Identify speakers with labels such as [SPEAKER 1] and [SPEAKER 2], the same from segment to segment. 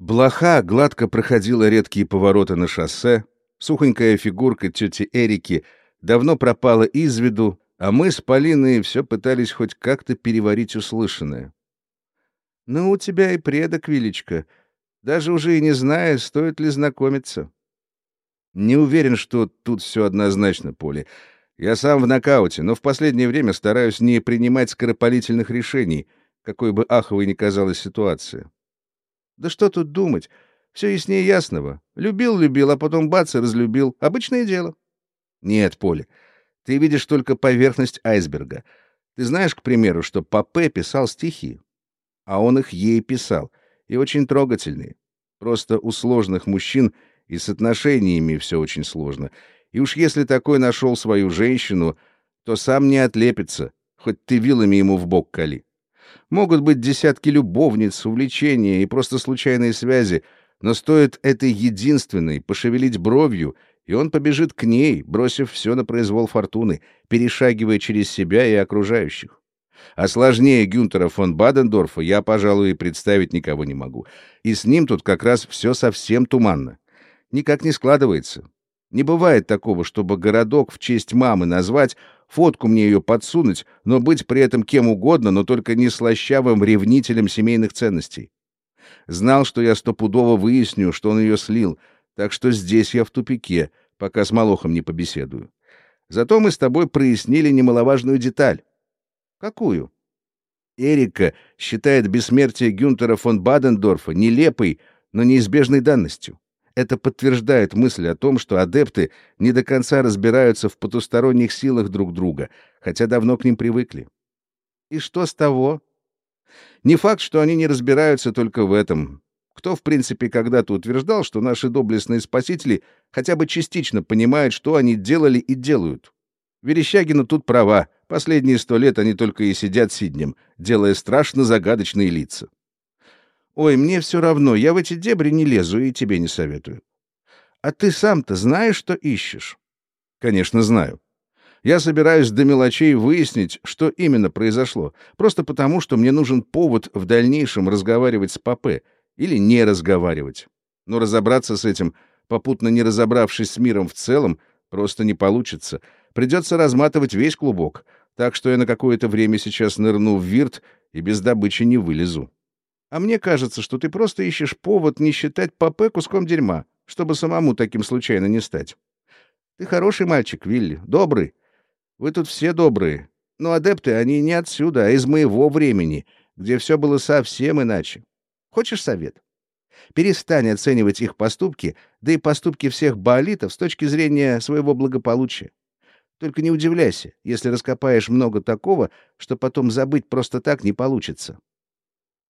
[SPEAKER 1] Блоха гладко проходила редкие повороты на шоссе, сухонькая фигурка тети Эрики давно пропала из виду, а мы с Полиной все пытались хоть как-то переварить услышанное. «Ну, у тебя и предок, Вилечка. Даже уже и не зная, стоит ли знакомиться». «Не уверен, что тут все однозначно, Поле. Я сам в нокауте, но в последнее время стараюсь не принимать скоропалительных решений, какой бы аховой ни казалась ситуация». «Да что тут думать? Все яснее ясного. Любил-любил, а потом бац и разлюбил. Обычное дело». «Нет, Поле, ты видишь только поверхность айсберга. Ты знаешь, к примеру, что Папе писал стихи, а он их ей писал, и очень трогательные. Просто у сложных мужчин и с отношениями все очень сложно. И уж если такой нашел свою женщину, то сам не отлепится, хоть ты вилами ему в бок кали. Могут быть десятки любовниц, увлечения и просто случайные связи, но стоит этой единственной пошевелить бровью — и он побежит к ней, бросив все на произвол фортуны, перешагивая через себя и окружающих. А сложнее Гюнтера фон Бадендорфа я, пожалуй, и представить никого не могу. И с ним тут как раз все совсем туманно. Никак не складывается. Не бывает такого, чтобы городок в честь мамы назвать, фотку мне ее подсунуть, но быть при этом кем угодно, но только не слащавым ревнителем семейных ценностей. Знал, что я стопудово выясню, что он ее слил, так что здесь я в тупике, пока с Малохом не побеседую. Зато мы с тобой прояснили немаловажную деталь. Какую? Эрика считает бессмертие Гюнтера фон Бадендорфа нелепой, но неизбежной данностью. Это подтверждает мысль о том, что адепты не до конца разбираются в потусторонних силах друг друга, хотя давно к ним привыкли. И что с того? Не факт, что они не разбираются только в этом. Кто, в принципе, когда-то утверждал, что наши доблестные спасители хотя бы частично понимают, что они делали и делают? Верещагина тут права. Последние сто лет они только и сидят сиднем, делая страшно загадочные лица. Ой, мне все равно, я в эти дебри не лезу и тебе не советую. А ты сам-то знаешь, что ищешь? Конечно, знаю. Я собираюсь до мелочей выяснить, что именно произошло, просто потому, что мне нужен повод в дальнейшем разговаривать с Папе, или не разговаривать. Но разобраться с этим, попутно не разобравшись с миром в целом, просто не получится. Придется разматывать весь клубок, так что я на какое-то время сейчас нырну в вирт и без добычи не вылезу. А мне кажется, что ты просто ищешь повод не считать Папе куском дерьма, чтобы самому таким случайно не стать. Ты хороший мальчик, Вилли, добрый. Вы тут все добрые. Но адепты, они не отсюда, а из моего времени, где все было совсем иначе. Хочешь совет? Перестань оценивать их поступки, да и поступки всех баолитов с точки зрения своего благополучия. Только не удивляйся, если раскопаешь много такого, что потом забыть просто так не получится.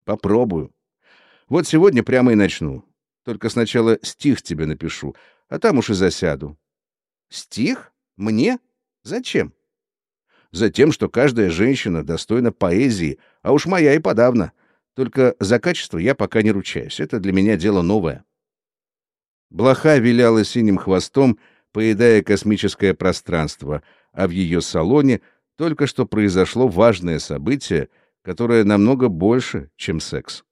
[SPEAKER 1] Попробую. Вот сегодня прямо и начну. Только сначала стих тебе напишу, а там уж и засяду. Стих? Мне? Зачем? Затем, что каждая женщина достойна поэзии, а уж моя и подавно. Только за качество я пока не ручаюсь. Это для меня дело новое. Блоха виляла синим хвостом, поедая космическое пространство, а в ее салоне только что произошло важное событие, которое намного больше, чем секс.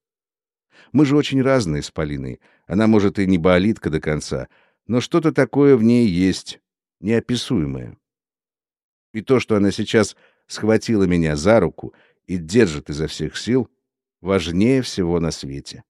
[SPEAKER 1] Мы же очень разные с Полиной. Она, может, и не болитка до конца, но что-то такое в ней есть, неописуемое. И то, что она сейчас схватила меня за руку и держит изо всех сил — важнее всего на свете.